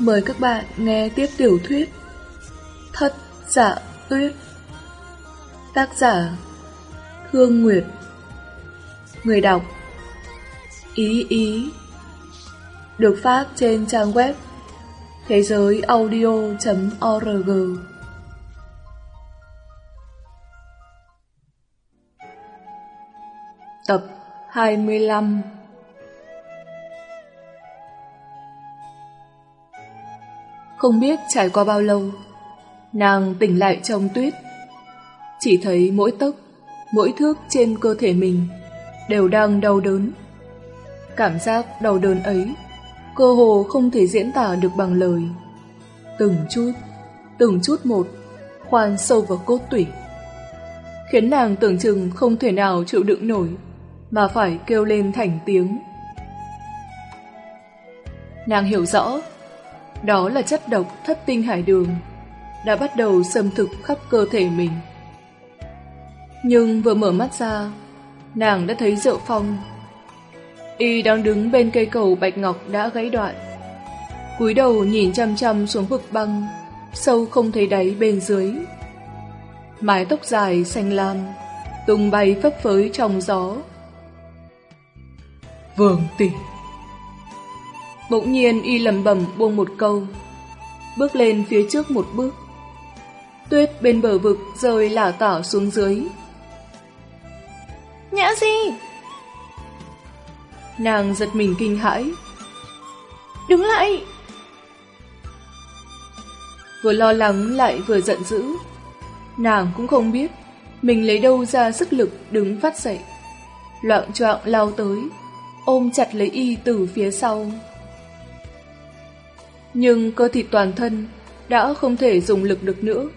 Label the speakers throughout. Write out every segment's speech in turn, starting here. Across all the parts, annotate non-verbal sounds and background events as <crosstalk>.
Speaker 1: Mời các bạn nghe tiếp tiểu thuyết Thất giả tuyết. Tác giả Thương Nguyệt. Người đọc Ý Ý. Được phát trên trang web thế giới audio.org Tập 25 Không biết trải qua bao lâu, nàng tỉnh lại trong tuyết. Chỉ thấy mỗi tấc, mỗi thước trên cơ thể mình đều đang đau đớn. Cảm giác đau đớn ấy, cơ hồ không thể diễn tả được bằng lời. Từng chút, từng chút một, khoan sâu vào cốt tủy. Khiến nàng tưởng chừng không thể nào chịu đựng nổi, mà phải kêu lên thành tiếng. Nàng hiểu rõ đó là chất độc thất tinh hải đường đã bắt đầu xâm thực khắp cơ thể mình. Nhưng vừa mở mắt ra, nàng đã thấy Diệu Phong. Y đang đứng bên cây cầu bạch ngọc đã gãy đoạn. cúi đầu nhìn chăm chăm xuống vực băng, sâu không thấy đáy bên dưới. Mái tóc dài xanh lam, tung bay phấp phới trong gió. Vương tỷ Bỗng nhiên y lầm bẩm buông một câu Bước lên phía trước một bước. Tuyết bên bờ vực rơi lả tả xuống dưới.
Speaker 2: Nhã gì?
Speaker 1: Nàng giật mình kinh hãi.
Speaker 2: Đứng lại!
Speaker 1: Vừa lo lắng lại vừa giận dữ. Nàng cũng không biết Mình lấy đâu ra sức lực đứng phát dậy. Loạn choạng lao tới Ôm chặt lấy y từ phía sau nhưng cơ thịt toàn thân đã không thể dùng lực được nữa.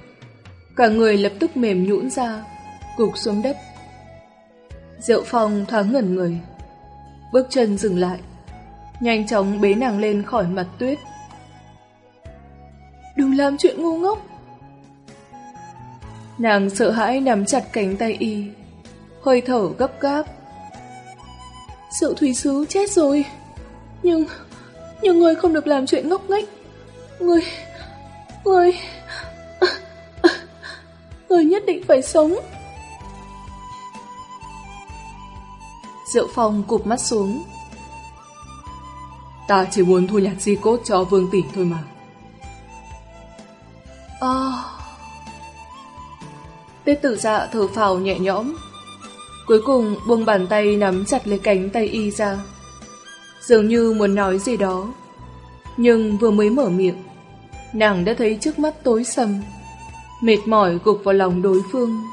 Speaker 1: Cả người lập tức mềm nhũn ra, cục xuống đất. Diệu Phong thoáng ngẩn người, bước chân dừng lại, nhanh chóng bế nàng lên khỏi mặt tuyết. Đừng làm chuyện ngu ngốc! Nàng sợ hãi nắm chặt cánh tay y, hơi thở gấp gáp. Sự thủy sứ chết rồi, nhưng nhưng người không được làm chuyện ngốc nghếch. Người... Người... Người nhất định phải sống. Diệu Phong cụp mắt xuống. Ta chỉ muốn thu nhặt di cốt cho Vương Tỷ thôi mà. À... Tết tử dạ thở phào nhẹ nhõm. Cuối cùng buông bàn tay nắm chặt lấy cánh tay y ra dường như muốn nói gì đó. Nhưng vừa mới mở miệng, nàng đã thấy trước mắt tối sầm, mệt mỏi gục vào lòng đối phương.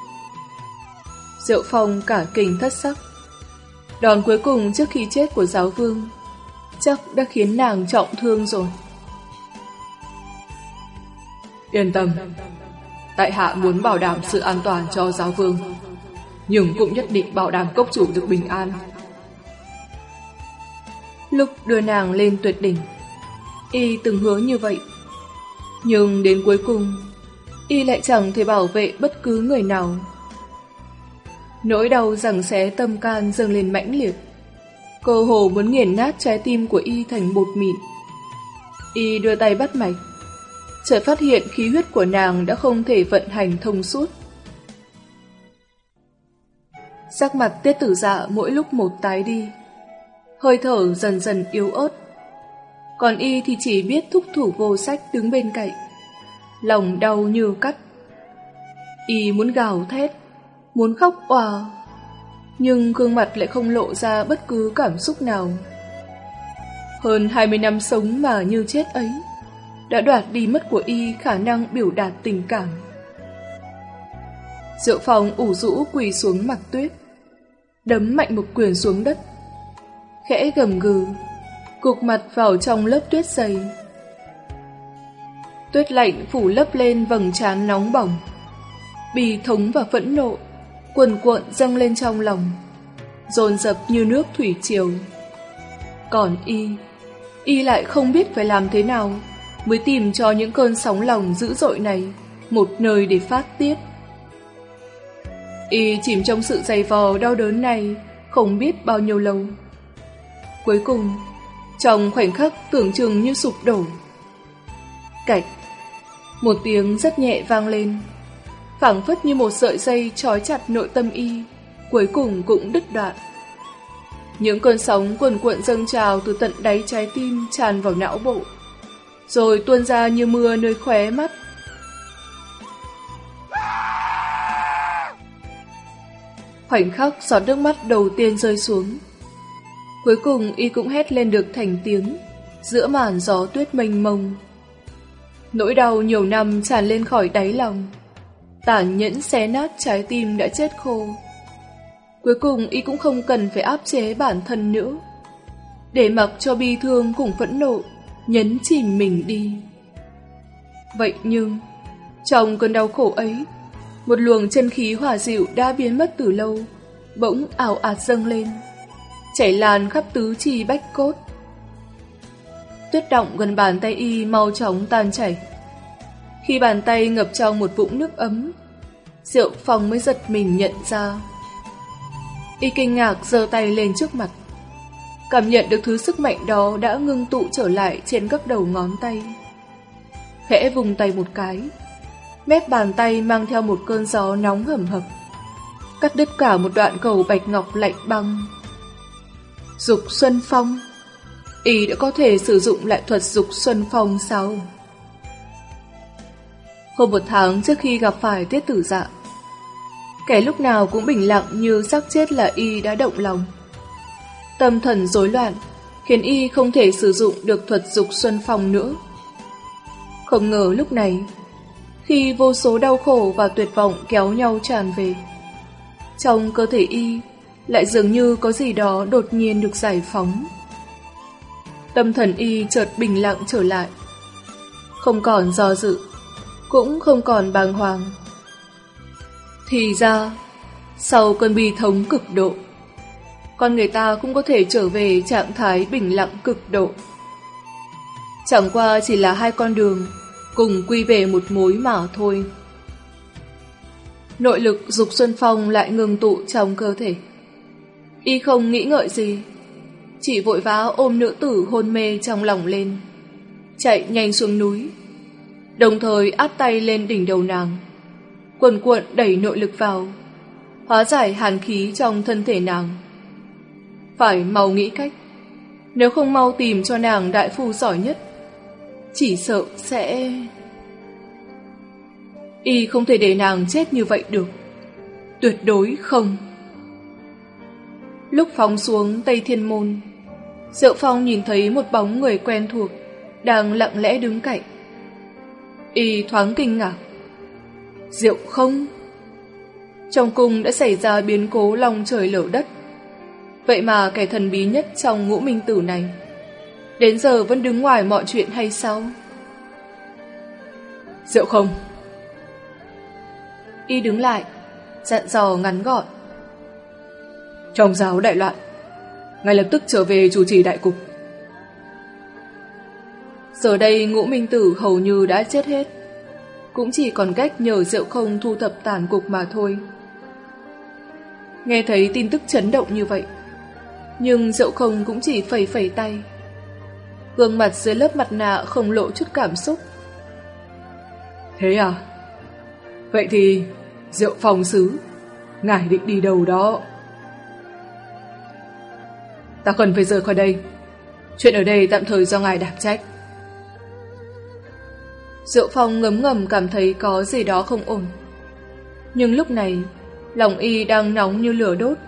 Speaker 1: Diệu Phong cả kinh thất sắc. Đòn cuối cùng trước khi chết của giáo vương chắc đã khiến nàng trọng thương rồi. Yên tâm, tại hạ muốn bảo đảm sự an toàn cho giáo vương, nhưng cũng nhất định bảo đảm cốc chủ được bình an. Lúc đưa nàng lên tuyệt đỉnh, Y từng hứa như vậy. Nhưng đến cuối cùng, Y lại chẳng thể bảo vệ bất cứ người nào. Nỗi đau rằng xé tâm can dâng lên mãnh liệt. Cơ hồ muốn nghiền nát trái tim của Y thành bột mịn. Y đưa tay bắt mạch, Chợt phát hiện khí huyết của nàng đã không thể vận hành thông suốt. Sắc mặt tiết tử dạ mỗi lúc một tái đi hơi thở dần dần yếu ớt. Còn y thì chỉ biết thúc thủ vô sách đứng bên cạnh. Lòng đau như cắt. Y muốn gào thét, muốn khóc òa, nhưng gương mặt lại không lộ ra bất cứ cảm xúc nào. Hơn 20 năm sống mà như chết ấy, đã đoạt đi mất của y khả năng biểu đạt tình cảm. Diệu phòng ủ rũ quỳ xuống mặt tuyết, đấm mạnh một quyền xuống đất, khẽ gầm gừ, cục mặt vào trong lớp tuyết dày. Tuyết lạnh phủ lấp lên vầng trán nóng bỏng. Bì thống và phẫn nộ, cuồn cuộn dâng lên trong lòng, dồn dập như nước thủy triều. Còn y, y lại không biết phải làm thế nào mới tìm cho những cơn sóng lòng dữ dội này một nơi để phát tiết. Y chìm trong sự dày vò đau đớn này không biết bao nhiêu lâu. Cuối cùng, trong khoảnh khắc tưởng chừng như sụp đổ, Cạch. Một tiếng rất nhẹ vang lên. phảng phất như một sợi dây trói chặt nội tâm y, cuối cùng cũng đứt đoạn. Những cơn sóng cuồn cuộn dâng trào từ tận đáy trái tim tràn vào não bộ, rồi tuôn ra như mưa nơi khóe mắt. Khoảnh khắc giọt nước mắt đầu tiên rơi xuống. Cuối cùng y cũng hét lên được thành tiếng, giữa màn gió tuyết mênh mông. Nỗi đau nhiều năm tràn lên khỏi đáy lòng, tàn nhẫn xé nát trái tim đã chết khô. Cuối cùng y cũng không cần phải áp chế bản thân nữa, để mặc cho bi thương cùng phẫn nộ nhấn chìm mình đi. Vậy nhưng, trong cơn đau khổ ấy, một luồng chân khí hỏa dịu đã biến mất từ lâu, bỗng ảo ạt dâng lên, chảy lan khắp tứ chi bách cốt. Tuyết động gần bàn tay y mau chóng tan chảy. Khi bàn tay ngập trong một vũng nước ấm, Diệu Phong mới giật mình nhận ra. Y kinh ngạc giơ tay lên trước mặt. Cảm nhận được thứ sức mạnh đó đã ngưng tụ trở lại trên các đầu ngón tay. Khẽ vùng tay một cái, mép bàn tay mang theo một cơn gió nóng hầm hập, cắt đứt cả một đoạn cầu bạch ngọc lạnh băng. Dục Xuân Phong Y đã có thể sử dụng lại thuật Dục Xuân Phong sau. Hôm một tháng trước khi gặp phải tiết tử dạ, kẻ lúc nào cũng bình lặng như xác chết là Y đã động lòng. Tâm thần rối loạn, khiến Y không thể sử dụng được thuật Dục Xuân Phong nữa. Không ngờ lúc này, khi vô số đau khổ và tuyệt vọng kéo nhau tràn về, trong cơ thể Y lại dường như có gì đó đột nhiên được giải phóng. Tâm thần Y chợt bình lặng trở lại, không còn do dự, cũng không còn bàng hoàng. Thì ra, sau cơn bi thống cực độ, con người ta cũng có thể trở về trạng thái bình lặng cực độ. Chẳng qua chỉ là hai con đường cùng quy về một mối mà thôi. Nội lực dục Xuân Phong lại ngừng tụ trong cơ thể. Y không nghĩ ngợi gì, chỉ vội vã ôm nữ tử hôn mê trong lòng lên, chạy nhanh xuống núi, đồng thời áp tay lên đỉnh đầu nàng, quần cuộn đẩy nội lực vào, hóa giải hàn khí trong thân thể nàng. Phải mau nghĩ cách, nếu không mau tìm cho nàng đại phu giỏi nhất, chỉ sợ sẽ... Y không thể để nàng chết như vậy được. Tuyệt đối không. Lúc phóng xuống Tây Thiên Môn, Diệu Phong nhìn thấy một bóng người quen thuộc đang lặng lẽ đứng cạnh. Y thoáng kinh ngạc. Diệu không? Trong cung đã xảy ra biến cố lòng trời lở đất. Vậy mà kẻ thần bí nhất trong ngũ minh tử này Đến giờ vẫn đứng ngoài mọi chuyện hay sao Diệu không Y đứng lại Dặn dò ngắn gọn trong giáo đại loạn, Ngay lập tức trở về chủ trì đại cục. Giờ đây ngũ minh tử hầu như đã chết hết, Cũng chỉ còn cách nhờ Diệu không thu thập tàn cục mà thôi. Nghe thấy tin tức chấn động như vậy, Nhưng Diệu không cũng chỉ phẩy phẩy tay. Gương mặt dưới lớp mặt nạ không lộ chút cảm xúc. Thế à? Vậy thì Diệu phòng sứ Ngài định đi đâu đó? Ta cần phải rời khỏi đây Chuyện ở đây tạm thời do ngài đảm trách Diệu Phong ngấm ngầm cảm thấy có gì đó không ổn. Nhưng lúc này, lòng y đang nóng như lửa đốt,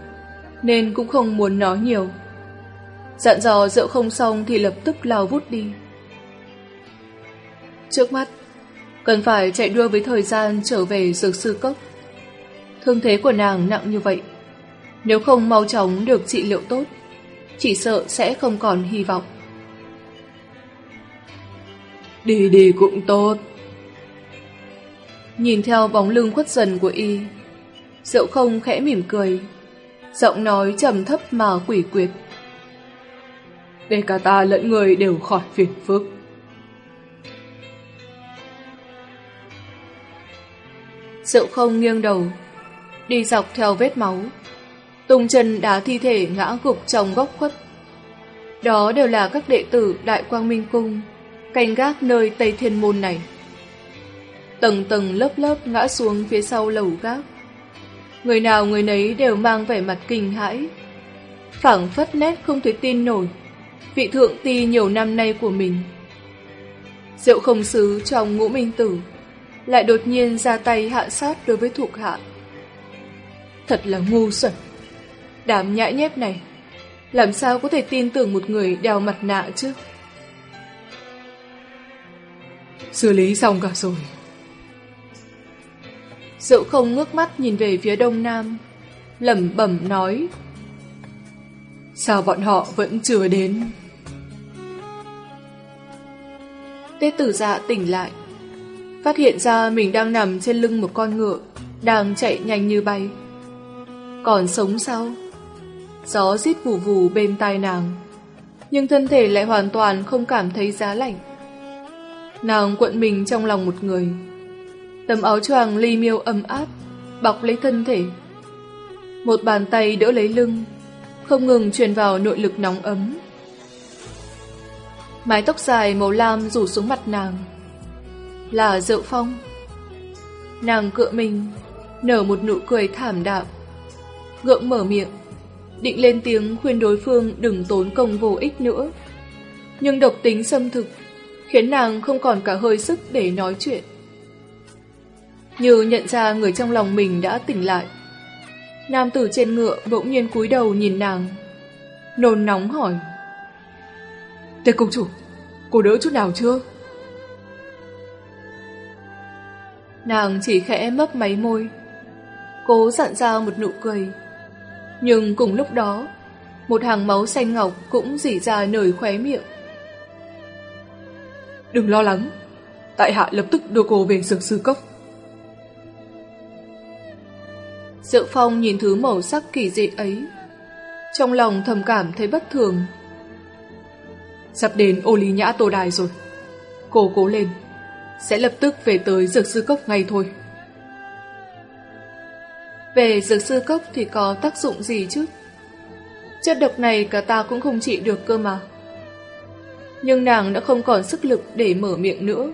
Speaker 1: nên cũng không muốn nói nhiều. Dặn dò rượu không xong thì lập tức lao vút đi. Trước mắt, cần phải chạy đua với thời gian trở về dược sư cốc. Thương thế của nàng nặng như vậy, nếu không mau chóng được trị liệu tốt, chỉ sợ sẽ không còn hy vọng. Đi đi cũng tốt. Nhìn theo bóng lưng khuất dần của y, Diệu không khẽ mỉm cười, giọng nói trầm thấp mà quỷ quyệt. Để cả ta lẫn người đều khỏi phiền phức. Diệu không nghiêng đầu, đi dọc theo vết máu, tung chân đá thi thể ngã gục trong góc khuất. Đó đều là các đệ tử Đại Quang Minh Cung, canh gác nơi Tây Thiên Môn này. Tầng tầng lớp lớp ngã xuống phía sau lầu gác. Người nào người nấy đều mang vẻ mặt kinh hãi. phảng phất nét không thể tin nổi. Vị thượng ti nhiều năm nay của mình. Diệu không xứ trong ngũ minh tử lại đột nhiên ra tay hạ sát đối với thuộc hạ. Thật là ngu xuẩn. Đám nhãi nhép này, làm sao có thể tin tưởng một người đeo mặt nạ chứ?
Speaker 3: Xử lý xong cả rồi.
Speaker 1: Dẫu không ngước mắt nhìn về phía đông nam, lẩm bẩm nói.
Speaker 3: Sao bọn họ vẫn chưa đến?
Speaker 1: Tê tử dạ tỉnh lại, phát hiện ra mình đang nằm trên lưng một con ngựa, đang chạy nhanh như bay. Còn sống sao? Gió rít vù vù bên tai nàng, nhưng thân thể lại hoàn toàn không cảm thấy giá lạnh. Nàng cuộn mình trong lòng một người. Tấm áo choàng ly miêu ấm áp, bọc lấy thân thể. Một bàn tay đỡ lấy lưng, không ngừng truyền vào nội lực nóng ấm. Mái tóc dài màu lam rủ xuống mặt nàng. Là rượu phong. Nàng cựa mình, nở một nụ cười thảm đạm. Gượng mở miệng, định lên tiếng khuyên đối phương đừng tốn công vô ích nữa. Nhưng độc tính xâm thực khiến nàng không còn cả hơi sức để nói chuyện. Như nhận ra người trong lòng mình đã tỉnh lại. Nam tử trên ngựa bỗng nhiên cúi đầu nhìn nàng. Nôn nóng hỏi.
Speaker 3: Tề công chủ, cô đỡ chút nào chưa?
Speaker 1: Nàng chỉ khẽ mấp máy môi. Cố dặn ra một nụ cười. Nhưng cùng lúc đó, một hàng máu xanh ngọc cũng dỉ ra nơi khóe miệng.
Speaker 3: Đừng lo lắng, tại hạ lập tức đưa cô về dược sư cốc.
Speaker 1: dự Phong nhìn thứ màu sắc kỳ dị ấy, trong lòng thầm cảm thấy bất thường.
Speaker 3: Sắp đến ô lý nhã tô đài rồi. Cô cố lên, sẽ lập tức về tới dược sư cốc ngay thôi.
Speaker 1: Về dược sư cốc thì có tác dụng gì chứ? Chất độc này cả ta cũng không trị được cơ mà nhưng nàng đã không còn sức lực để mở miệng nữa.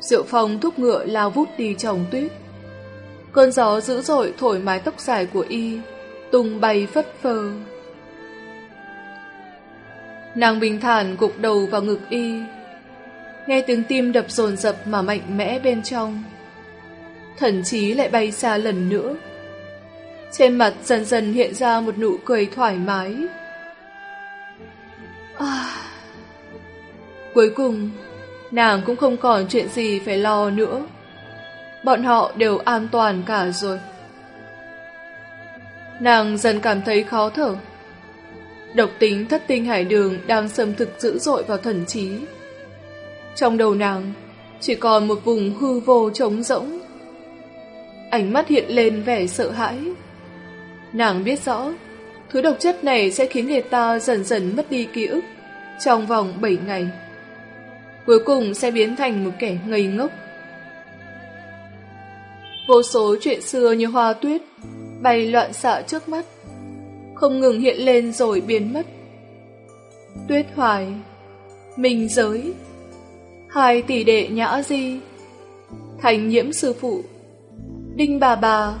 Speaker 1: Diệu Phong thúc ngựa lao vút đi trong tuyết. Cơn gió dữ dội thổi mái tóc dài của y, tung bay phất phơ. Nàng bình thản gục đầu vào ngực y, nghe tiếng tim đập dồn dập mà mạnh mẽ bên trong. Thần chí lại bay xa lần nữa. Trên mặt dần dần hiện ra một nụ cười thoải mái, À... Cuối cùng, nàng cũng không còn chuyện gì phải lo nữa. Bọn họ đều an toàn cả rồi. Nàng dần cảm thấy khó thở. Độc tính thất tinh hải đường đang xâm thực dữ dội vào thần trí. Trong đầu nàng, chỉ còn một vùng hư vô trống rỗng. Ánh mắt hiện lên vẻ sợ hãi. Nàng biết rõ, Thứ độc chất này sẽ khiến người ta dần dần mất đi ký ức trong vòng 7 ngày. Cuối cùng sẽ biến thành một kẻ ngây ngốc. Vô số chuyện xưa như hoa tuyết bay loạn xạ trước mắt, không ngừng hiện lên rồi biến mất. Tuyết hoài, mình giới, hai tỷ đệ nhã di, thành nhiễm sư phụ, đinh bà bà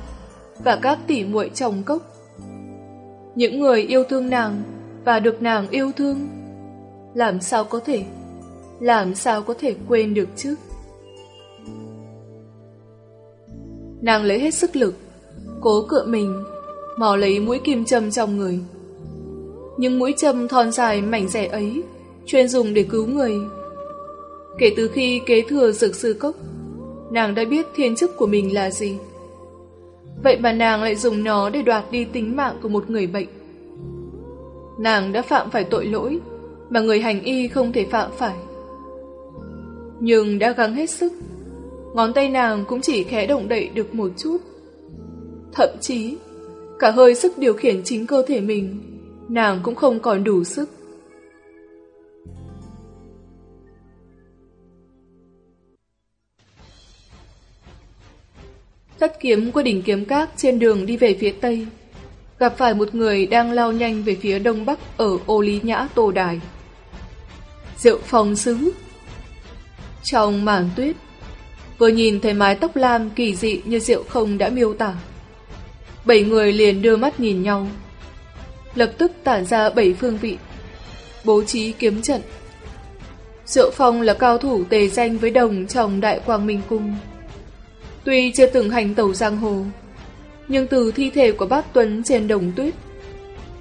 Speaker 1: và các tỷ muội chồng cốc những người yêu thương nàng và được nàng yêu thương. Làm sao có thể, làm sao có thể quên được chứ? Nàng lấy hết sức lực, cố cựa mình, mò lấy mũi kim châm trong người. Nhưng mũi châm thon dài mảnh rẻ ấy, chuyên dùng để cứu người. Kể từ khi kế thừa dược sư cốc, nàng đã biết thiên chức của mình là gì. Vậy mà nàng lại dùng nó để đoạt đi tính mạng của một người bệnh. Nàng đã phạm phải tội lỗi mà người hành y không thể phạm phải. Nhưng đã gắng hết sức, ngón tay nàng cũng chỉ khẽ động đậy được một chút. Thậm chí, cả hơi sức điều khiển chính cơ thể mình, nàng cũng không còn đủ sức. Thất kiếm của đỉnh kiếm các trên đường đi về phía tây, gặp phải một người đang lao nhanh về phía đông bắc ở ô lý nhã tô đài. Diệu phong sứ. Trong màn tuyết Vừa nhìn thấy mái tóc lam kỳ dị như Diệu không đã miêu tả. Bảy người liền đưa mắt nhìn nhau. Lập tức tản ra bảy phương vị. Bố trí kiếm trận. Diệu Phong là cao thủ tề danh với đồng trong Đại Quang Minh Cung. Tuy chưa từng hành tẩu giang hồ, nhưng từ thi thể của bác Tuấn trên đồng tuyết,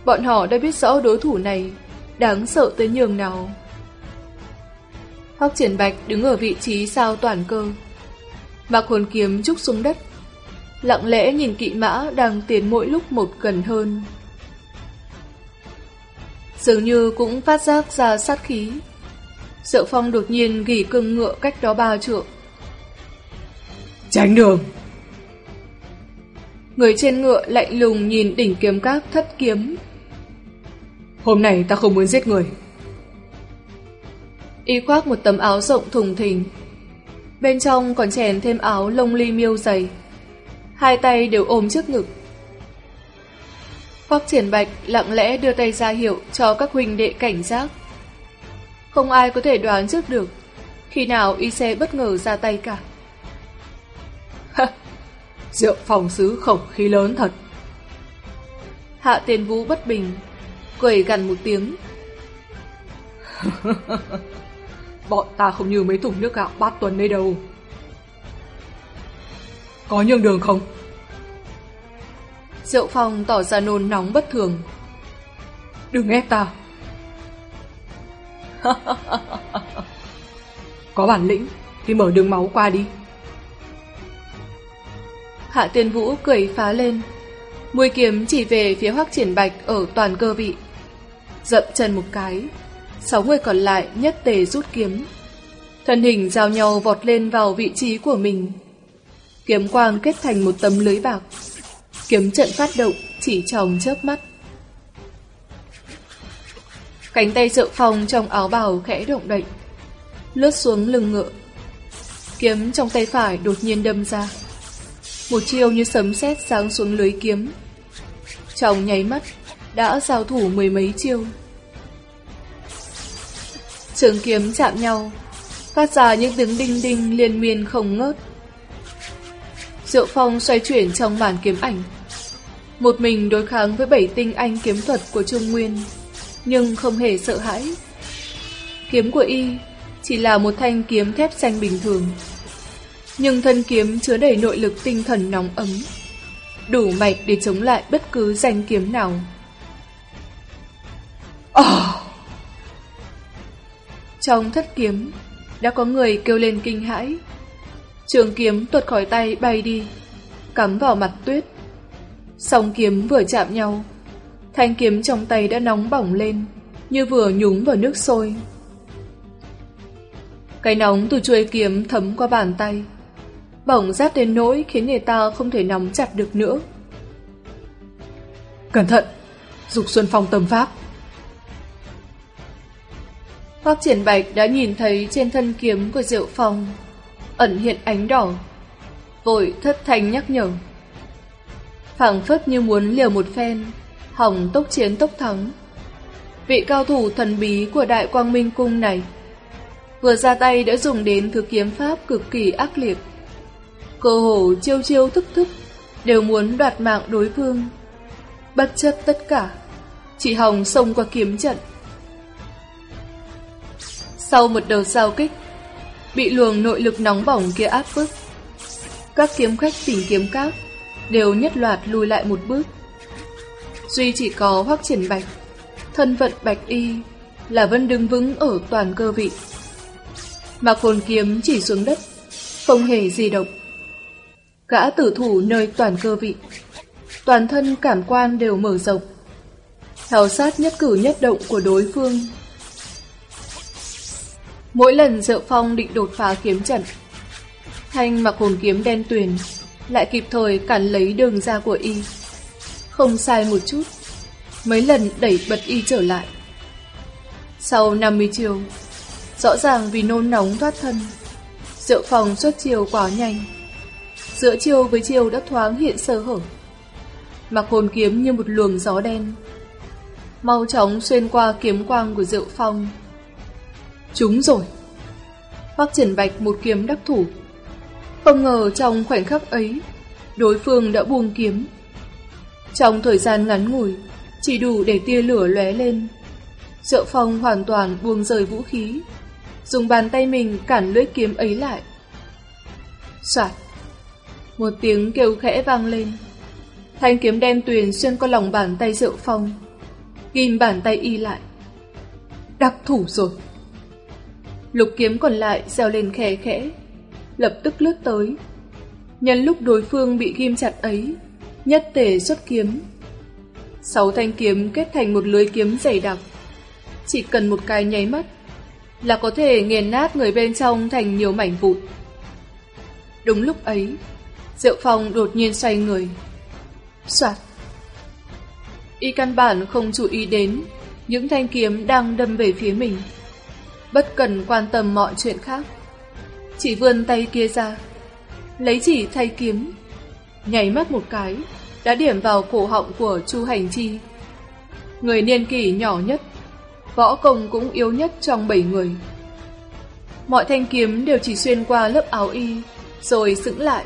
Speaker 1: bọn họ đã biết rõ đối thủ này đáng sợ tới nhường nào. Hoắc Triển Bạch đứng ở vị trí sao toàn cơ, mặc hồn kiếm trúc xuống đất, lặng lẽ nhìn kỵ mã đang tiến mỗi lúc một gần hơn. Dường như cũng phát giác ra sát khí. sợ Phong đột nhiên gỉ cưng ngựa cách đó ba trượng.
Speaker 3: Tránh đường!
Speaker 1: Người trên ngựa lạnh lùng nhìn đỉnh kiếm các thất kiếm.
Speaker 3: Hôm nay ta không muốn giết người.
Speaker 1: Y khoác một tấm áo rộng thùng thình. Bên trong còn chèn thêm áo lông ly miêu dày. Hai tay đều ôm trước ngực. Hoắc triển bạch lặng lẽ đưa tay ra hiệu cho các huynh đệ cảnh giác. Không ai có thể đoán trước được khi nào y sẽ bất ngờ ra tay cả.
Speaker 3: Rượu phòng sứ khẩu khí lớn thật.
Speaker 1: Hạ tiền vũ bất bình, cười gần một tiếng. <laughs>
Speaker 3: Bọn ta không như mấy thùng nước gạo bát tuần đây đâu. Có nhường đường không?
Speaker 1: Diệu Phong tỏ ra nôn nóng bất thường.
Speaker 3: Đừng ép ta. <laughs> Có bản lĩnh thì mở đường máu qua đi.
Speaker 1: Hạ Tiên Vũ cười phá lên. Mũi kiếm chỉ về phía hoắc triển bạch ở toàn cơ vị. Dậm chân một cái. Sáu người còn lại nhất tề rút kiếm. Thân hình giao nhau vọt lên vào vị trí của mình. Kiếm quang kết thành một tấm lưới bạc. Kiếm trận phát động chỉ trong chớp mắt. Cánh tay sợ phong trong áo bào khẽ động đậy, lướt xuống lưng ngựa. Kiếm trong tay phải đột nhiên đâm ra. Một chiêu như sấm sét sáng xuống lưới kiếm. Trong nháy mắt, đã giao thủ mười mấy chiêu. Trường kiếm chạm nhau, phát ra những tiếng đinh đinh liên miên không ngớt. Diệu Phong xoay chuyển trong màn kiếm ảnh. Một mình đối kháng với bảy tinh anh kiếm thuật của Trung Nguyên nhưng không hề sợ hãi. Kiếm của y chỉ là một thanh kiếm thép xanh bình thường. Nhưng thân kiếm chứa đầy nội lực tinh thần nóng ấm, đủ mạnh để chống lại bất cứ danh kiếm nào. Oh! Trong thất kiếm, đã có người kêu lên kinh hãi. Trường kiếm tuột khỏi tay bay đi, cắm vào mặt tuyết. Song kiếm vừa chạm nhau, Thanh kiếm trong tay đã nóng bỏng lên, như vừa nhúng vào nước sôi. Cái nóng từ chuôi kiếm thấm qua bàn tay, bỏng rát đến nỗi khiến người ta không thể nắm chặt được nữa.
Speaker 3: Cẩn thận! Dục Xuân Phong tầm pháp!
Speaker 1: Hoác triển bạch đã nhìn thấy trên thân kiếm của Diệu Phong ẩn hiện ánh đỏ, vội thất thanh nhắc nhở. phảng phất như muốn liều một phen, hỏng tốc chiến tốc thắng. Vị cao thủ thần bí của Đại Quang Minh Cung này vừa ra tay đã dùng đến thứ kiếm pháp cực kỳ ác liệt. Cơ hồ chiêu chiêu thức thức đều muốn đoạt mạng đối phương. Bất chấp tất cả, chỉ hồng xông qua kiếm trận. Sau một đầu sao kích, bị luồng nội lực nóng bỏng kia áp bức. Các kiếm khách tỉnh kiếm các đều nhất loạt lùi lại một bước. Duy chỉ có hoắc triển bạch, thân vận bạch y, là vẫn đứng vững ở toàn cơ vị. Mà hồn kiếm chỉ xuống đất, không hề di động. Gã tử thủ nơi toàn cơ vị, toàn thân cảm quan đều mở rộng, theo sát nhất cử nhất động của đối phương. Mỗi lần Diệu Phong định đột phá kiếm trận, Thanh mặc hồn kiếm đen tuyền, lại kịp thời cản lấy đường ra của y. Không sai một chút Mấy lần đẩy bật y trở lại Sau 50 chiều Rõ ràng vì nôn nóng thoát thân Diệu phong xuất chiều quá nhanh Giữa chiều với chiều đã thoáng hiện sơ hở Mặc hồn kiếm như một luồng gió đen Mau chóng xuyên qua kiếm quang của Diệu Phong Chúng rồi. Hoắc Triển Bạch một kiếm đắc thủ. Không ngờ trong khoảnh khắc ấy, đối phương đã buông kiếm. Trong thời gian ngắn ngủi, chỉ đủ để tia lửa lóe lên. Diệu Phong hoàn toàn buông rời vũ khí, dùng bàn tay mình cản lưỡi kiếm ấy lại. Soạt. Một tiếng kêu khẽ vang lên. Thanh kiếm đen tuyền xuyên qua lòng bàn tay Diệu Phong, ghim bàn tay y lại. đặc thủ rồi. Lục kiếm còn lại gieo lên khẽ khẽ, lập tức lướt tới. Nhân lúc đối phương bị ghim chặt ấy, nhất tề xuất kiếm. Sáu thanh kiếm kết thành một lưới kiếm dày đặc. Chỉ cần một cái nháy mắt là có thể nghiền nát người bên trong thành nhiều mảnh vụn. Đúng lúc ấy, Diệu Phong đột nhiên xoay người. Soạt. Y căn bản không chú ý đến những thanh kiếm đang đâm về phía mình. Bất cần quan tâm mọi chuyện khác. Chỉ vươn tay kia ra, lấy chỉ thay kiếm, nhảy mắt một cái, đã điểm vào cổ họng của Chu Hành Chi. Người niên kỷ nhỏ nhất, võ công cũng yếu nhất trong bảy người. Mọi thanh kiếm đều chỉ xuyên qua lớp áo y, rồi sững lại.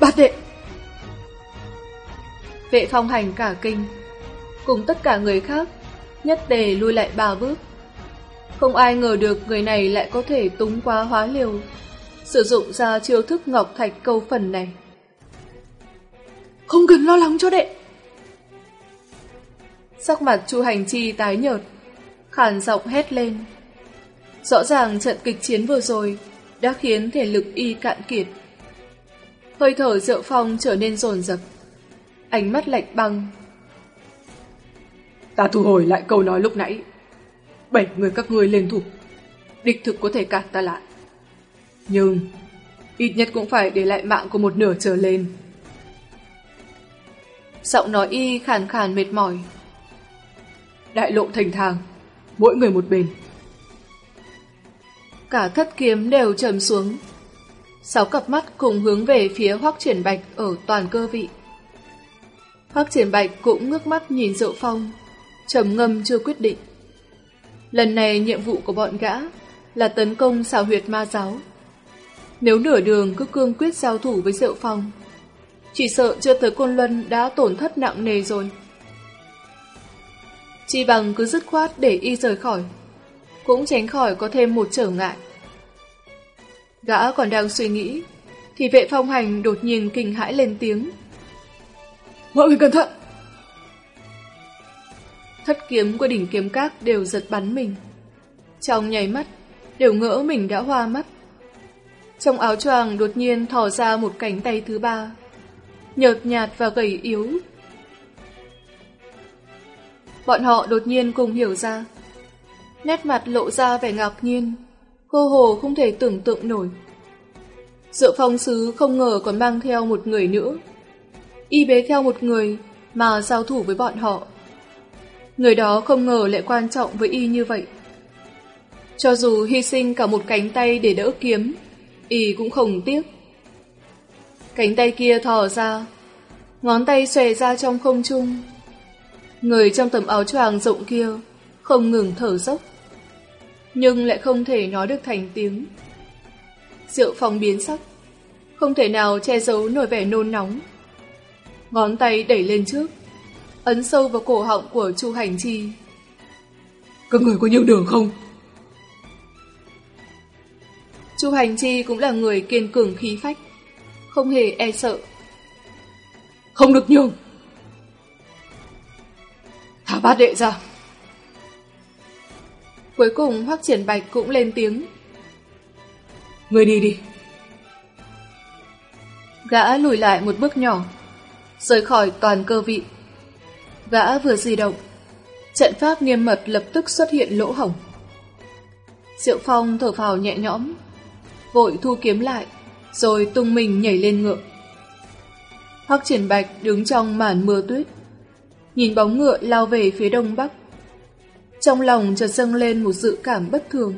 Speaker 1: Bát đệ! Vệ phong hành cả kinh, cùng tất cả người khác, nhất tề lui lại ba bước. Không ai ngờ được người này lại có thể túng quá hóa liều, sử dụng ra chiêu thức ngọc thạch câu phần này.
Speaker 2: Không cần lo lắng cho đệ.
Speaker 1: Sắc mặt Chu Hành Chi tái nhợt, khàn giọng hét lên. Rõ ràng trận kịch chiến vừa rồi đã khiến thể lực y cạn kiệt. Hơi thở Diệu Phong trở nên dồn dập, ánh mắt lạnh băng.
Speaker 3: Ta thu hồi lại câu nói lúc nãy. Bảy người các ngươi lên thủ, địch thực có thể cản ta lại. Nhưng ít nhất cũng phải để lại mạng của một nửa trở lên.
Speaker 1: Giọng nói y khàn khàn mệt mỏi.
Speaker 3: Đại lộ thành thang, mỗi người một bên.
Speaker 1: Cả thất kiếm đều trầm xuống. Sáu cặp mắt cùng hướng về phía Hoắc Triển Bạch ở toàn cơ vị. Hoắc Triển Bạch cũng ngước mắt nhìn Diệu Phong, trầm ngâm chưa quyết định. Lần này nhiệm vụ của bọn gã là tấn công xào huyệt ma giáo. Nếu nửa đường cứ cương quyết giao thủ với Diệu Phong, chỉ sợ chưa tới Côn Luân đã tổn thất nặng nề rồi. chi bằng cứ dứt khoát để y rời khỏi, cũng tránh khỏi có thêm một trở ngại. Gã còn đang suy nghĩ, thì vệ phong hành đột nhiên kinh hãi lên tiếng.
Speaker 3: Mọi người cẩn thận!
Speaker 1: Thất kiếm của đỉnh kiếm các đều giật bắn mình. Trong nháy mắt, đều ngỡ mình đã hoa mắt. Trong áo choàng đột nhiên thò ra một cánh tay thứ ba, nhợt nhạt và gầy yếu. Bọn họ đột nhiên cùng hiểu ra. Nét mặt lộ ra vẻ ngạc nhiên, cơ hồ không thể tưởng tượng nổi. Dựa phong sứ không ngờ còn mang theo một người nữa. Y bế theo một người mà giao thủ với bọn họ. Người đó không ngờ lại quan trọng với Y như vậy. Cho dù hy sinh cả một cánh tay để đỡ kiếm, Y cũng không tiếc. Cánh tay kia thò ra, ngón tay xòe ra trong không trung. Người trong tầm áo choàng rộng kia không ngừng thở dốc, nhưng lại không thể nói được thành tiếng. Diệu phong biến sắc, không thể nào che giấu nổi vẻ nôn nóng. Ngón tay đẩy lên trước, ấn sâu vào cổ họng của Chu Hành Chi.
Speaker 3: Các người có nhiều đường không?
Speaker 1: Chu Hành Chi cũng là người kiên cường khí phách, không hề e sợ.
Speaker 3: Không được nhường. Thả bát đệ ra.
Speaker 1: Cuối cùng Hoắc Triển Bạch cũng lên tiếng.
Speaker 3: Người đi đi.
Speaker 1: Gã lùi lại một bước nhỏ, rời khỏi toàn cơ vị. Gã vừa di động, trận pháp nghiêm mật lập tức xuất hiện lỗ hổng. Diệu Phong thở phào nhẹ nhõm, vội thu kiếm lại, rồi tung mình nhảy lên ngựa. Hoắc Triển Bạch đứng trong màn mưa tuyết, nhìn bóng ngựa lao về phía đông bắc. Trong lòng chợt dâng lên một dự cảm bất thường.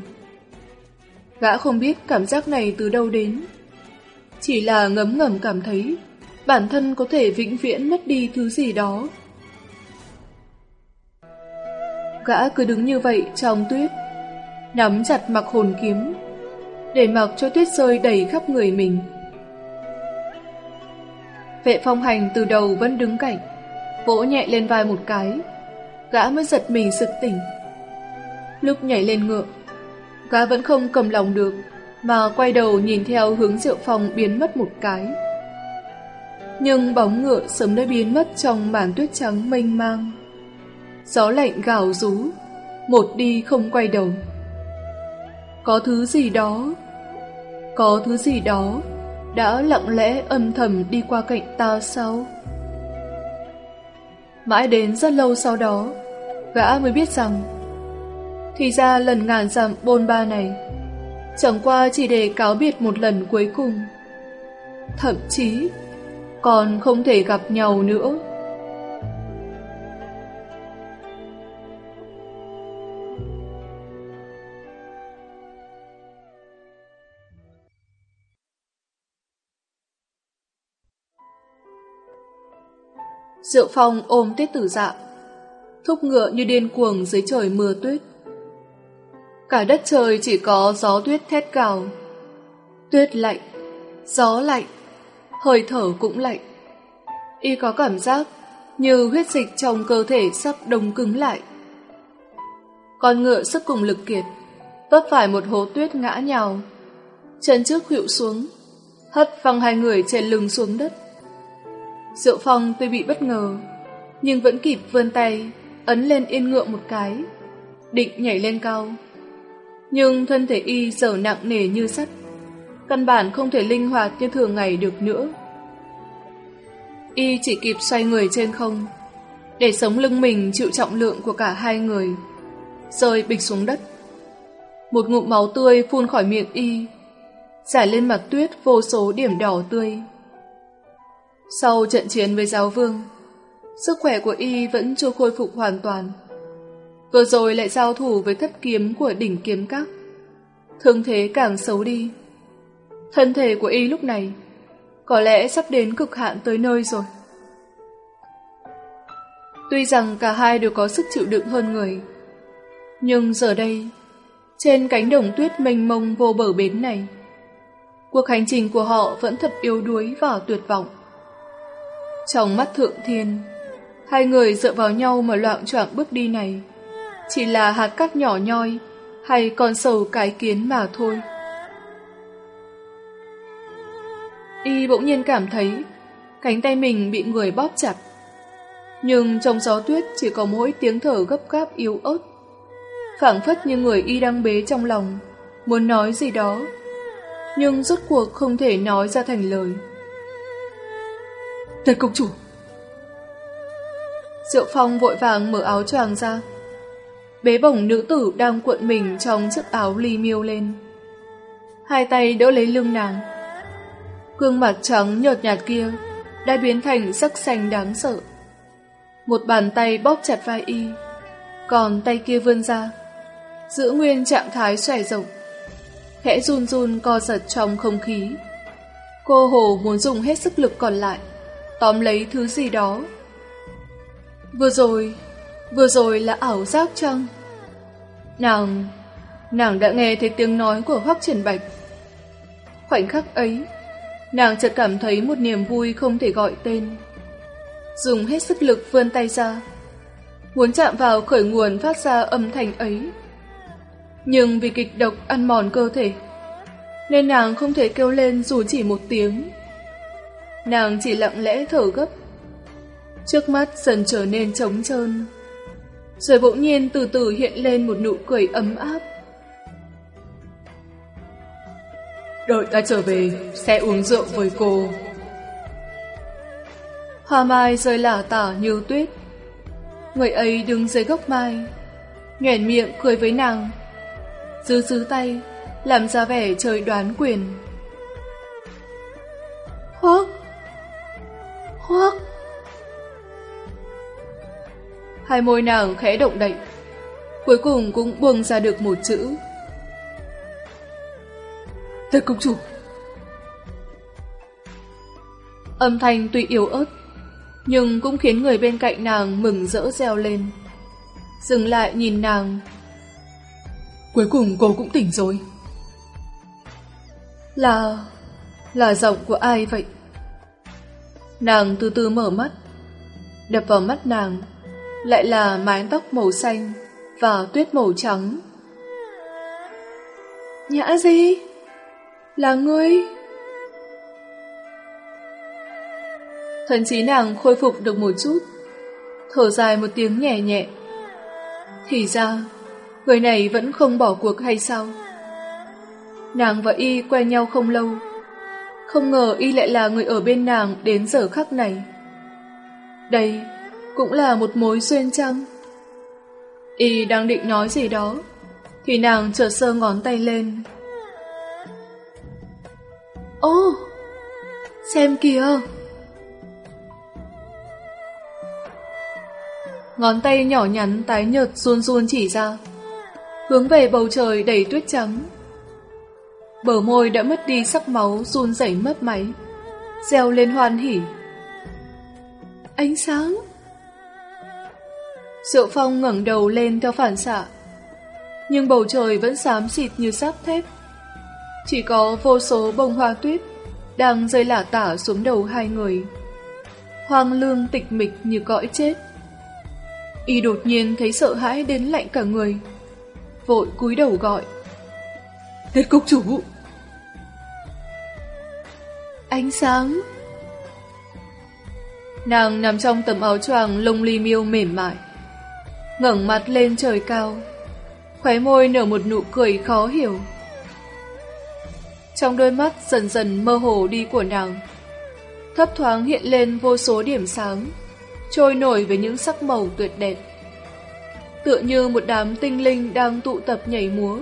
Speaker 1: Gã không biết cảm giác này từ đâu đến, chỉ là ngấm ngầm cảm thấy bản thân có thể vĩnh viễn mất đi thứ gì đó. Gã cứ đứng như vậy trong tuyết, nắm chặt mặc hồn kiếm, để mặc cho tuyết rơi đầy khắp người mình. Vệ phong hành từ đầu vẫn đứng cạnh, vỗ nhẹ lên vai một cái, gã mới giật mình sực tỉnh. Lúc nhảy lên ngựa, gã vẫn không cầm lòng được, mà quay đầu nhìn theo hướng Diệu Phong biến mất một cái. Nhưng bóng ngựa sớm đã biến mất trong màn tuyết trắng mênh mang. Gió lạnh gào rú, một đi không quay đầu. Có thứ gì đó, có thứ gì đó đã lặng lẽ âm thầm đi qua cạnh ta sao? Mãi đến rất lâu sau đó, gã mới biết rằng thì ra lần ngàn dặm bôn ba này chẳng qua chỉ để cáo biệt một lần cuối cùng. Thậm chí còn không thể gặp nhau nữa. Diệu Phong ôm tuyết tử dạ, thúc ngựa như điên cuồng dưới trời mưa tuyết. Cả đất trời chỉ có gió tuyết thét cào. Tuyết lạnh, gió lạnh, hơi thở cũng lạnh. Y có cảm giác như huyết dịch trong cơ thể sắp đông cứng lại. Con ngựa sức cùng lực kiệt, vấp phải một hố tuyết ngã nhào. Chân trước hữu xuống, hất văng hai người trên lưng xuống đất. Diệu Phong tuy bị bất ngờ, nhưng vẫn kịp vươn tay, ấn lên yên ngựa một cái, định nhảy lên cao. Nhưng thân thể y giờ nặng nề như sắt, căn bản không thể linh hoạt như thường ngày được nữa. Y chỉ kịp xoay người trên không, để sống lưng mình chịu trọng lượng của cả hai người, rơi bịch xuống đất. Một ngụm máu tươi phun khỏi miệng y, giải lên mặt tuyết vô số điểm đỏ tươi. Sau trận chiến với giáo vương, sức khỏe của y vẫn chưa khôi phục hoàn toàn. Vừa rồi lại giao thủ với thất kiếm của đỉnh kiếm các. Thương thế càng xấu đi. Thân thể của y lúc này có lẽ sắp đến cực hạn tới nơi rồi. Tuy rằng cả hai đều có sức chịu đựng hơn người, nhưng giờ đây, trên cánh đồng tuyết mênh mông vô bờ bến này, cuộc hành trình của họ vẫn thật yếu đuối và tuyệt vọng. Trong mắt thượng thiên, hai người dựa vào nhau mà loạn choạng bước đi này, chỉ là hạt cát nhỏ nhoi hay con sầu cái kiến mà thôi. Y bỗng nhiên cảm thấy cánh tay mình bị người bóp chặt. Nhưng trong gió tuyết chỉ có mỗi tiếng thở gấp gáp yếu ớt. phảng phất như người Y đang bế trong lòng, muốn nói gì đó, nhưng rốt cuộc không thể nói ra thành lời. Tuyệt công chủ! Diệu Phong vội vàng mở áo choàng ra, bế bổng nữ tử đang cuộn mình trong chiếc áo ly miêu lên. Hai tay đỡ lấy lưng nàng. Gương mặt trắng nhợt nhạt kia đã biến thành sắc xanh đáng sợ. Một bàn tay bóp chặt vai y, còn tay kia vươn ra, giữ nguyên trạng thái xòe rộng. Khẽ run run co giật trong không khí. Cô Hồ muốn dùng hết sức lực còn lại, tóm lấy thứ gì đó. Vừa rồi, vừa rồi là ảo giác chăng? Nàng, nàng đã nghe thấy tiếng nói của Hoắc Triển Bạch. Khoảnh khắc ấy, nàng chợt cảm thấy một niềm vui không thể gọi tên. Dùng hết sức lực vươn tay ra, muốn chạm vào khởi nguồn phát ra âm thanh ấy. Nhưng vì kịch độc ăn mòn cơ thể, nên nàng không thể kêu lên dù chỉ một tiếng. Nàng chỉ lặng lẽ thở gấp. Trước mắt dần trở nên trống trơn. Rồi bỗng nhiên từ từ hiện lên một nụ cười ấm áp. Đợi ta trở về, sẽ uống rượu với cô. Hoa mai rơi lả tả như tuyết. Người ấy đứng dưới gốc mai, nhoẻn miệng cười với nàng. Giữ giữ tay, làm ra vẻ trời đoán quyền. Hoác! Hoác! Hai môi nàng khẽ động đậy, cuối cùng cũng buông ra được một chữ. Thật công chủ! Âm thanh tuy yếu ớt, nhưng cũng khiến người bên cạnh nàng mừng rỡ reo lên. Dừng lại nhìn nàng.
Speaker 3: Cuối cùng cô cũng tỉnh rồi.
Speaker 1: Là... là giọng của ai vậy? Nàng từ từ mở mắt. Đập vào mắt nàng lại là mái tóc màu xanh và tuyết màu trắng. Nhã gì? Là ngươi? Thần trí nàng khôi phục được một chút, thở dài một tiếng nhẹ nhẹ. Thì ra, người này vẫn không bỏ cuộc hay sao? Nàng và Y quen nhau không lâu, không ngờ Y lại là người ở bên nàng đến giờ khắc này. Đây cũng là một mối duyên chăng? Y đang định nói gì đó, thì nàng chợt sơ ngón tay lên. Ô, xem kìa! Ngón tay nhỏ nhắn tái nhợt run run chỉ ra, hướng về bầu trời đầy tuyết trắng. Bờ môi đã mất đi sắc máu run rẩy mấp máy, reo lên hoan hỉ. Ánh sáng! Diệu Phong ngẩng đầu lên theo phản xạ, nhưng bầu trời vẫn xám xịt như sáp thép. Chỉ có vô số bông hoa tuyết đang rơi lả tả xuống đầu hai người. Hoang lương tịch mịch như cõi chết. Y đột nhiên thấy sợ hãi đến lạnh cả người. Vội cúi đầu gọi.
Speaker 3: Tiết cốc chủ!
Speaker 1: Ánh sáng! Nàng nằm trong tấm áo choàng lông ly miêu mềm mại. ngẩng mặt lên trời cao. Khóe môi nở một nụ cười khó hiểu. Trong đôi mắt dần dần mơ hồ đi của nàng. Thấp thoáng hiện lên vô số điểm sáng trôi nổi với những sắc màu tuyệt đẹp. Tựa như một đám tinh linh đang tụ tập nhảy múa,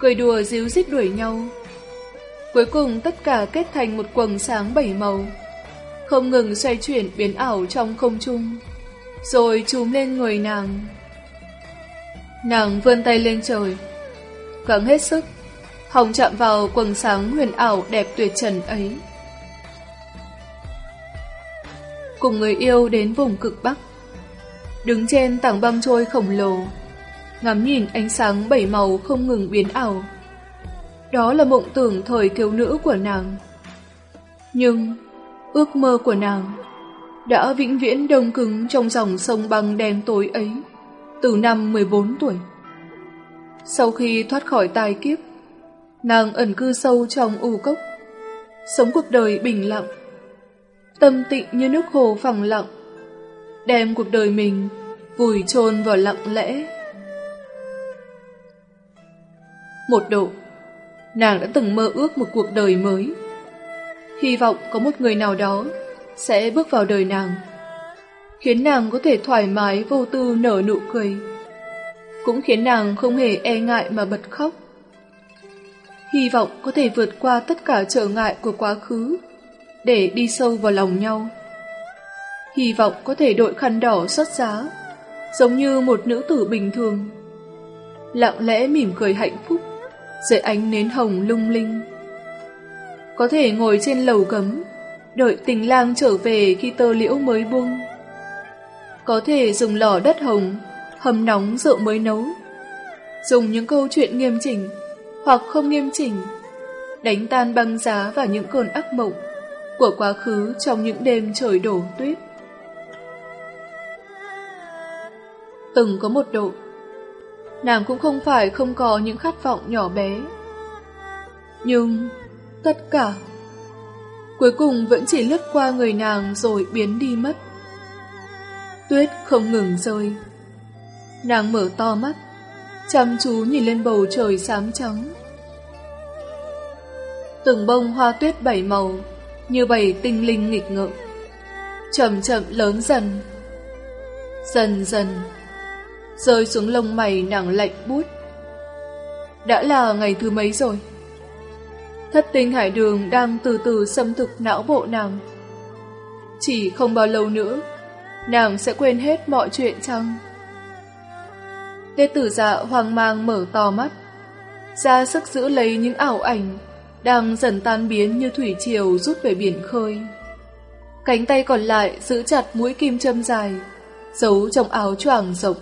Speaker 1: cười đùa díu dít đuổi nhau. Cuối cùng tất cả kết thành một quầng sáng bảy màu, không ngừng xoay chuyển biến ảo trong không trung, rồi trúm lên người nàng. Nàng vươn tay lên trời, gắng hết sức, hồng chạm vào quầng sáng huyền ảo đẹp tuyệt trần ấy. cùng người yêu đến vùng cực Bắc. Đứng trên tảng băng trôi khổng lồ, ngắm nhìn ánh sáng bảy màu không ngừng biến ảo. Đó là mộng tưởng thời thiếu nữ của nàng. Nhưng ước mơ của nàng đã vĩnh viễn đông cứng trong dòng sông băng đen tối ấy từ năm 14 tuổi. Sau khi thoát khỏi tai kiếp, nàng ẩn cư sâu trong u cốc, sống cuộc đời bình lặng, tâm tịnh như nước hồ phẳng lặng, đem cuộc đời mình vùi chôn vào lặng lẽ. Một độ, nàng đã từng mơ ước một cuộc đời mới. Hy vọng có một người nào đó sẽ bước vào đời nàng, khiến nàng có thể thoải mái vô tư nở nụ cười, cũng khiến nàng không hề e ngại mà bật khóc. Hy vọng có thể vượt qua tất cả trở ngại của quá khứ để đi sâu vào lòng nhau. Hy vọng có thể đội khăn đỏ xuất giá, giống như một nữ tử bình thường. Lặng lẽ mỉm cười hạnh phúc, dưới ánh nến hồng lung linh. Có thể ngồi trên lầu cấm, đợi tình lang trở về khi tơ liễu mới buông. Có thể dùng lò đất hồng, hầm nóng rượu mới nấu. Dùng những câu chuyện nghiêm chỉnh hoặc không nghiêm chỉnh, đánh tan băng giá và những cơn ác mộng của quá khứ trong những đêm trời đổ tuyết. Từng có một độ, nàng cũng không phải không có những khát vọng nhỏ bé. Nhưng tất cả cuối cùng vẫn chỉ lướt qua người nàng rồi biến đi mất. Tuyết không ngừng rơi. Nàng mở to mắt, chăm chú nhìn lên bầu trời xám trắng. Từng bông hoa tuyết bảy màu như bảy tinh linh nghịch ngợm. Chậm chậm lớn dần, dần dần, rơi xuống lông mày nàng lạnh bút. Đã là ngày thứ mấy rồi? Thất tinh hải đường đang từ từ xâm thực não bộ nàng. Chỉ không bao lâu nữa, nàng sẽ quên hết mọi chuyện chăng? Tê tử dạ hoang mang mở to mắt, ra sức giữ lấy những ảo ảnh đang dần tan biến như thủy triều rút về biển khơi. Cánh tay còn lại giữ chặt mũi kim châm dài, giấu trong áo choàng rộng.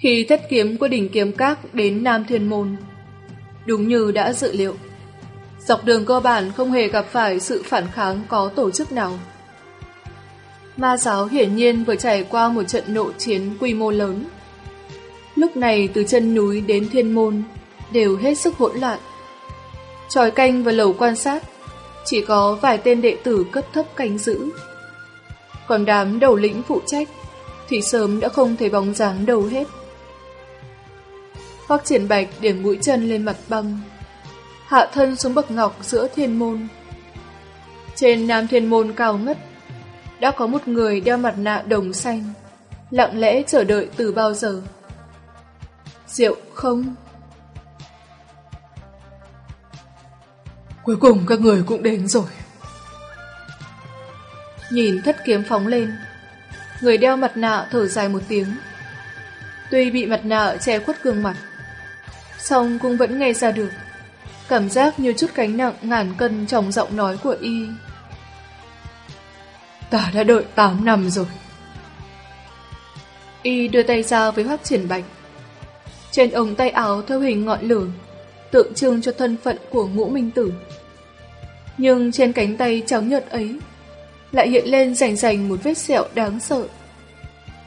Speaker 1: Khi thất kiếm của đỉnh kiếm các đến Nam Thiên Môn, đúng như đã dự liệu, dọc đường cơ bản không hề gặp phải sự phản kháng có tổ chức nào. Ma giáo hiển nhiên vừa trải qua một trận nội chiến quy mô lớn. Lúc này từ chân núi đến thiên môn đều hết sức hỗn loạn. Tròi canh và lầu quan sát chỉ có vài tên đệ tử cấp thấp canh giữ. Còn đám đầu lĩnh phụ trách thì sớm đã không thấy bóng dáng đâu hết. Hoắc triển bạch điểm mũi chân lên mặt băng, hạ thân xuống bậc ngọc giữa thiên môn. Trên nam thiên môn cao ngất, đã có một người đeo mặt nạ đồng xanh, lặng lẽ chờ đợi từ bao giờ. Rượu không?
Speaker 3: Cuối cùng các người cũng đến rồi.
Speaker 1: Nhìn thất kiếm phóng lên, người đeo mặt nạ thở dài một tiếng. Tuy bị mặt nạ che khuất gương mặt, song cũng vẫn nghe ra được. Cảm giác như chút cánh nặng ngàn cân trong giọng nói của y.
Speaker 3: Ta đã đợi 8 năm rồi.
Speaker 1: Y đưa tay ra với hoác triển bạch. Trên ống tay áo theo hình ngọn lửa, tượng trưng cho thân phận của ngũ minh tử. Nhưng trên cánh tay trắng nhợt ấy, lại hiện lên rành rành một vết sẹo đáng sợ.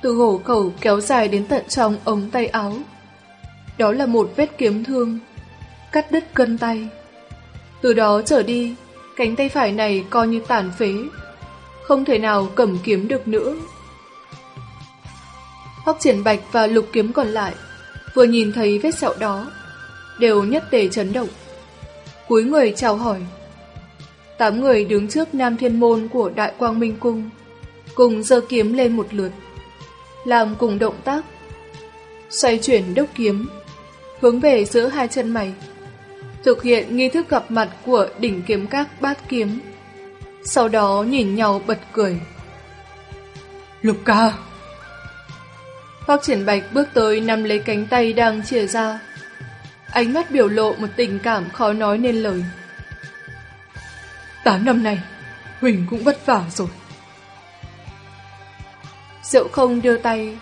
Speaker 1: Từ hổ khẩu kéo dài đến tận trong ống tay áo. Đó là một vết kiếm thương, cắt đứt cân tay. Từ đó trở đi, cánh tay phải này coi như tàn phế, không thể nào cầm kiếm được nữa. Hóc triển bạch và lục kiếm còn lại, vừa nhìn thấy vết sẹo đó, đều nhất tề chấn động. Cúi người chào hỏi. Tám người đứng trước nam thiên môn của Đại Quang Minh Cung, cùng giơ kiếm lên một lượt, làm cùng động tác, xoay chuyển đốc kiếm, hướng về giữa hai chân mày, thực hiện nghi thức gặp mặt của đỉnh kiếm các bát kiếm. Sau đó nhìn nhau bật cười.
Speaker 3: Lục ca!
Speaker 1: Hoác triển bạch bước tới nắm lấy cánh tay đang chìa ra. Ánh mắt biểu lộ một tình cảm khó nói nên lời.
Speaker 3: Tám năm này, Huỳnh cũng vất vả rồi.
Speaker 1: Diệu không đưa tay,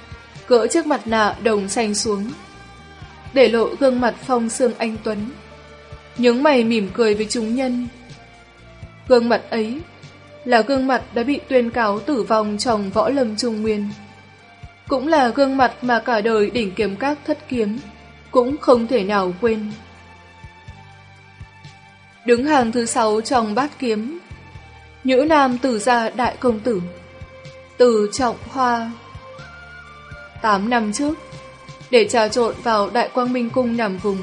Speaker 1: gỡ chiếc mặt nạ đồng xanh xuống, để lộ gương mặt phong sương anh Tuấn. Nhướng mày mỉm cười với chúng nhân. Gương mặt ấy là gương mặt đã bị tuyên cáo tử vong trong võ lâm trung nguyên. Cũng là gương mặt mà cả đời đỉnh kiếm các thất kiếm cũng không thể nào quên. Đứng hàng thứ sáu trong bát kiếm, Nhữ Nam tử gia đại công tử, từ trọng hoa. Tám năm trước, để trà trộn vào đại quang minh cung nằm vùng,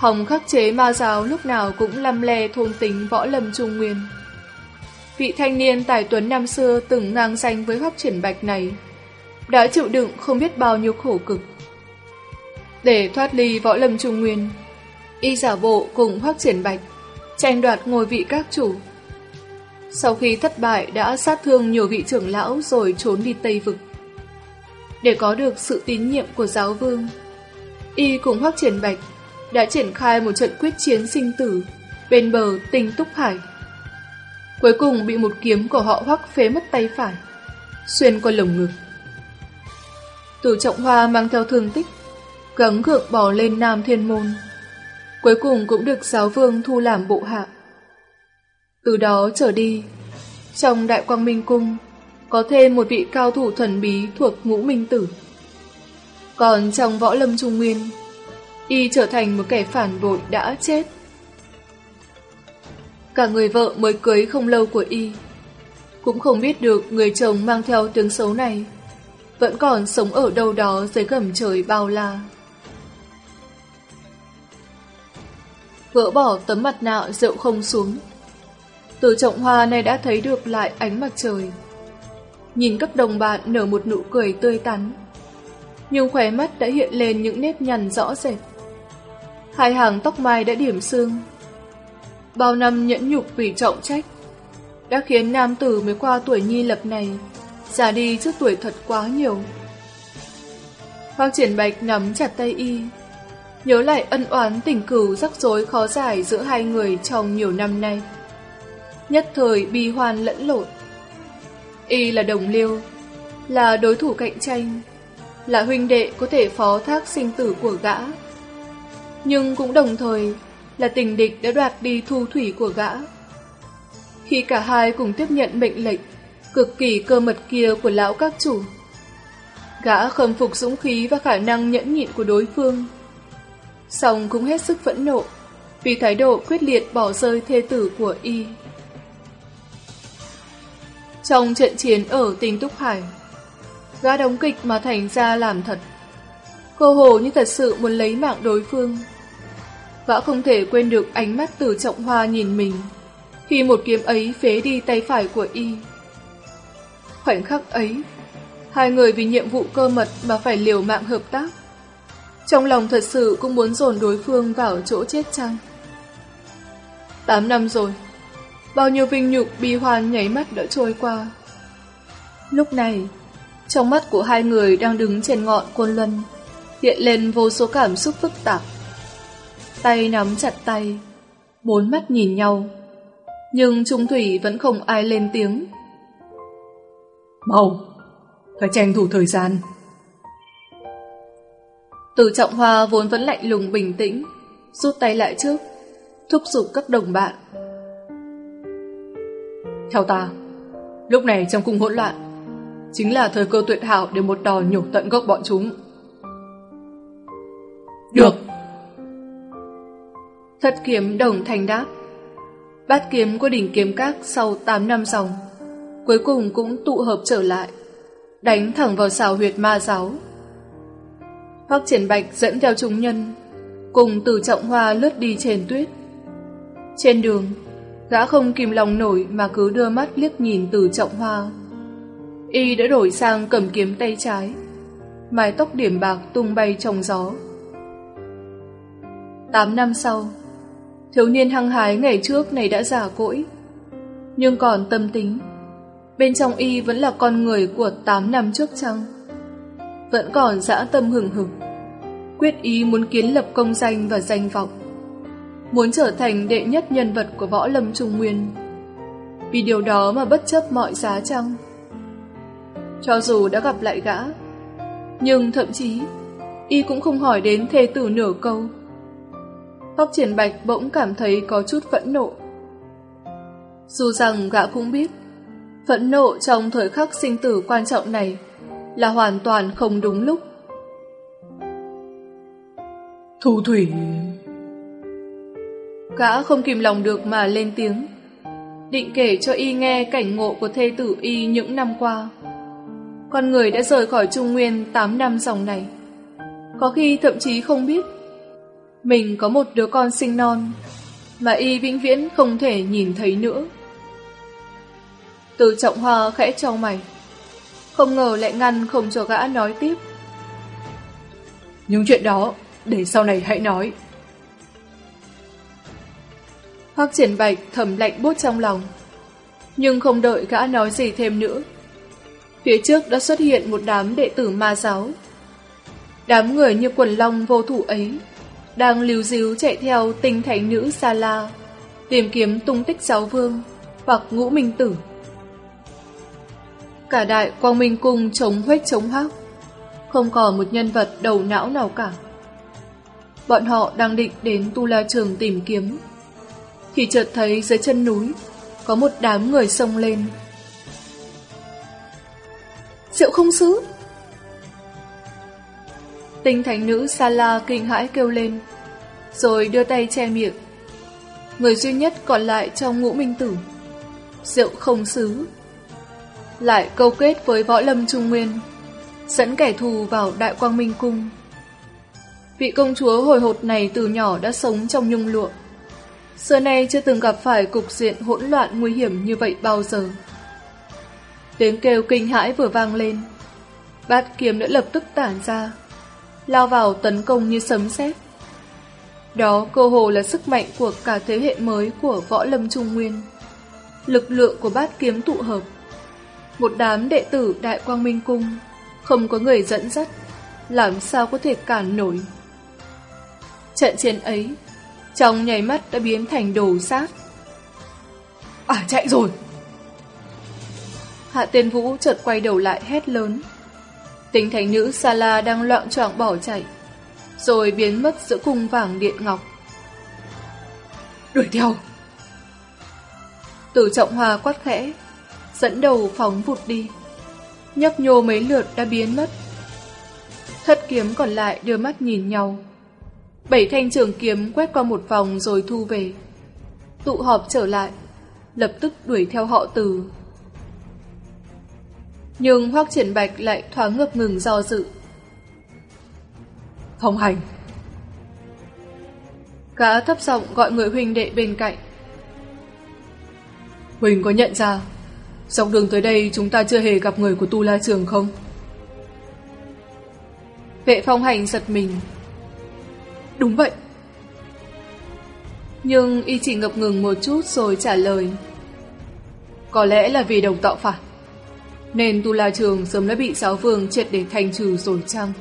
Speaker 1: Hồng khắc chế ma giáo lúc nào cũng lăm le thôn tính võ lâm trung nguyên. Vị thanh niên tài tuấn năm xưa từng ngang danh với hoắc triển bạch này, đã chịu đựng không biết bao nhiêu khổ cực. Để thoát ly võ lâm trung nguyên, y giả bộ cùng hoắc triển bạch, tranh đoạt ngôi vị các chủ. Sau khi thất bại đã sát thương nhiều vị trưởng lão rồi trốn đi Tây Vực. Để có được sự tín nhiệm của giáo vương, y cùng hoắc triển bạch đã triển khai một trận quyết chiến sinh tử bên bờ tinh túc hải. Cuối cùng bị một kiếm của họ hoắc phế mất tay phải, xuyên qua lồng ngực. tử trọng hoa mang theo thương tích, gắng gượng bỏ lên Nam Thiên Môn. Cuối cùng cũng được giáo vương thu làm bộ hạ. Từ đó trở đi, trong Đại Quang Minh Cung có thêm một vị cao thủ thần bí thuộc ngũ minh tử. Còn trong võ lâm trung nguyên, y trở thành một kẻ phản bội đã chết. Cả người vợ mới cưới không lâu của y, cũng không biết được người chồng mang theo tiếng xấu này, vẫn còn sống ở đâu đó dưới gầm trời bao la. Vỡ bỏ tấm mặt nạ rượu không xuống. Từ trọng hoa này đã thấy được lại ánh mặt trời. Nhìn các đồng bạn nở một nụ cười tươi tắn. Nhưng khóe mắt đã hiện lên những nếp nhằn rõ rệt. Hai hàng tóc mai đã điểm xương. Bao năm nhẫn nhục vì trọng trách đã khiến nam tử mới qua tuổi nhi lập này già đi trước tuổi thật quá nhiều. Hoàng triển bạch nắm chặt tay y, nhớ lại ân oán tình cửu rắc rối khó giải giữa hai người trong nhiều năm nay. Nhất thời bi hoan lẫn lộn. Y là đồng liêu, là đối thủ cạnh tranh, là huynh đệ có thể phó thác sinh tử của gã. Nhưng cũng đồng thời là tình địch đã đoạt đi thu thủy của gã. Khi cả hai cùng tiếp nhận mệnh lệnh cực kỳ cơ mật kia của lão các chủ, gã khâm phục dũng khí và khả năng nhẫn nhịn của đối phương. Xong cũng hết sức phẫn nộ vì thái độ quyết liệt bỏ rơi thê tử của y. Trong trận chiến ở tỉnh Túc Hải, gã đóng kịch mà thành ra làm thật. Cô hồ như thật sự muốn lấy mạng đối phương. Gã không thể quên được ánh mắt từ trọng hoa nhìn mình khi một kiếm ấy phế đi tay phải của y. Khoảnh khắc ấy, hai người vì nhiệm vụ cơ mật mà phải liều mạng hợp tác. Trong lòng thật sự cũng muốn dồn đối phương vào chỗ chết chăng. Tám năm rồi, bao nhiêu vinh nhục bi hoan nháy mắt đã trôi qua. Lúc này, trong mắt của hai người đang đứng trên ngọn côn luân, hiện lên vô số cảm xúc phức tạp. Tay nắm chặt tay, bốn mắt nhìn nhau, nhưng Trung Thủy vẫn không ai lên tiếng.
Speaker 3: Mau, phải tranh thủ thời gian.
Speaker 1: Từ trọng hoa vốn vẫn lạnh lùng bình tĩnh, rút tay lại trước, thúc giục các đồng bạn.
Speaker 3: Theo ta, lúc này trong cung hỗn loạn, chính là thời cơ tuyệt hảo để một đòn nhổ tận gốc bọn chúng.
Speaker 1: Được! Thất kiếm đồng thành đáp. Bát kiếm của đỉnh kiếm các sau 8 năm dòng, cuối cùng cũng tụ hợp trở lại, đánh thẳng vào xào huyệt ma giáo. Hoắc triển bạch dẫn theo chúng nhân, cùng từ trọng hoa lướt đi trên tuyết. Trên đường, gã không kìm lòng nổi mà cứ đưa mắt liếc nhìn từ trọng hoa. Y đã đổi sang cầm kiếm tay trái, mái tóc điểm bạc tung bay trong gió. Tám năm sau, thiếu niên hăng hái ngày trước này đã già cỗi, nhưng còn tâm tính. Bên trong y vẫn là con người của tám năm trước chăng? Vẫn còn dã tâm hừng hực, quyết ý muốn kiến lập công danh và danh vọng muốn trở thành đệ nhất nhân vật của võ lâm trung nguyên. Vì điều đó mà bất chấp mọi giá chăng? Cho dù đã gặp lại gã, nhưng thậm chí y cũng không hỏi đến thê tử nửa câu. Hoắc triển bạch bỗng cảm thấy có chút phẫn nộ. Dù rằng gã cũng biết, phẫn nộ trong thời khắc sinh tử quan trọng này là hoàn toàn không đúng lúc.
Speaker 3: Thu Thủy...
Speaker 1: Gã không kìm lòng được mà lên tiếng. Định kể cho y nghe cảnh ngộ của thê tử y những năm qua. Con người đã rời khỏi Trung Nguyên 8 năm dòng này. Có khi thậm chí không biết, Mình có một đứa con sinh non Mà y vĩnh viễn không thể nhìn thấy nữa. Từ trọng hoa khẽ cho mày, Không ngờ lại ngăn không cho gã nói tiếp.
Speaker 3: Những chuyện đó, Để sau này hãy nói.
Speaker 1: Hoắc triển bạch thầm lạnh bút trong lòng. Nhưng không đợi gã nói gì thêm nữa. Phía trước đã xuất hiện một đám đệ tử ma giáo. Đám người như quần long vô thủ ấy đang lưu díu chạy theo tinh thánh nữ Sa La, tìm kiếm tung tích giáo vương hoặc ngũ minh tử. Cả đại quang minh cung chống huếch chống hoác không còn một nhân vật đầu não nào cả. Bọn họ đang định đến Tu La Trường tìm kiếm thì chợt thấy dưới chân núi có một đám người xông lên. Diệu không Sứ, Tinh thánh nữ Sala kinh hãi kêu lên, rồi đưa tay che miệng. Người duy nhất còn lại trong ngũ minh tử, Diệu không xứ. Lại câu kết với võ lâm trung nguyên, dẫn kẻ thù vào đại quang minh cung. Vị công chúa hồi hột này từ nhỏ đã sống trong nhung lụa, Xưa nay chưa từng gặp phải cục diện hỗn loạn nguy hiểm như vậy bao giờ. Tiếng kêu kinh hãi vừa vang lên. Bát kiếm đã lập tức tản ra, lao vào tấn công như sấm sét. Đó cơ hồ là sức mạnh của cả thế hệ mới của võ lâm trung nguyên. Lực lượng của bát kiếm tụ hợp. Một đám đệ tử Đại Quang Minh Cung, không có người dẫn dắt, làm sao có thể cản nổi. Trận chiến ấy trong nhảy mắt đã biến thành đồ xác
Speaker 3: À chạy rồi!
Speaker 1: Hạ tiên vũ chợt quay đầu lại hét lớn. Tính thánh nữ Sala đang loạn choạng bỏ chạy, rồi biến mất giữa cung vàng điện ngọc.
Speaker 3: Đuổi theo!
Speaker 1: Tử trọng hòa quát khẽ, dẫn đầu phóng vụt đi. Nhấp nhô mấy lượt đã biến mất. Thất kiếm còn lại đưa mắt nhìn nhau. Bảy thanh trường kiếm quét qua một vòng rồi thu về. Tụ họp trở lại, lập tức đuổi theo họ từ. Nhưng Hoác Triển Bạch lại thoáng ngập ngừng do dự.
Speaker 3: Phong hành!
Speaker 1: Gã thấp giọng gọi người huynh đệ bên cạnh.
Speaker 3: Huỳnh có nhận ra Dọc đường tới đây chúng ta chưa hề gặp người của Tu La Trường không?
Speaker 1: Vệ phong hành giật mình
Speaker 3: Đúng vậy
Speaker 1: Nhưng y chỉ ngập ngừng một chút rồi trả lời Có lẽ là vì đồng tạo phản, Nên Tu La Trường sớm đã bị giáo vương triệt để thành trừ rồi chăng?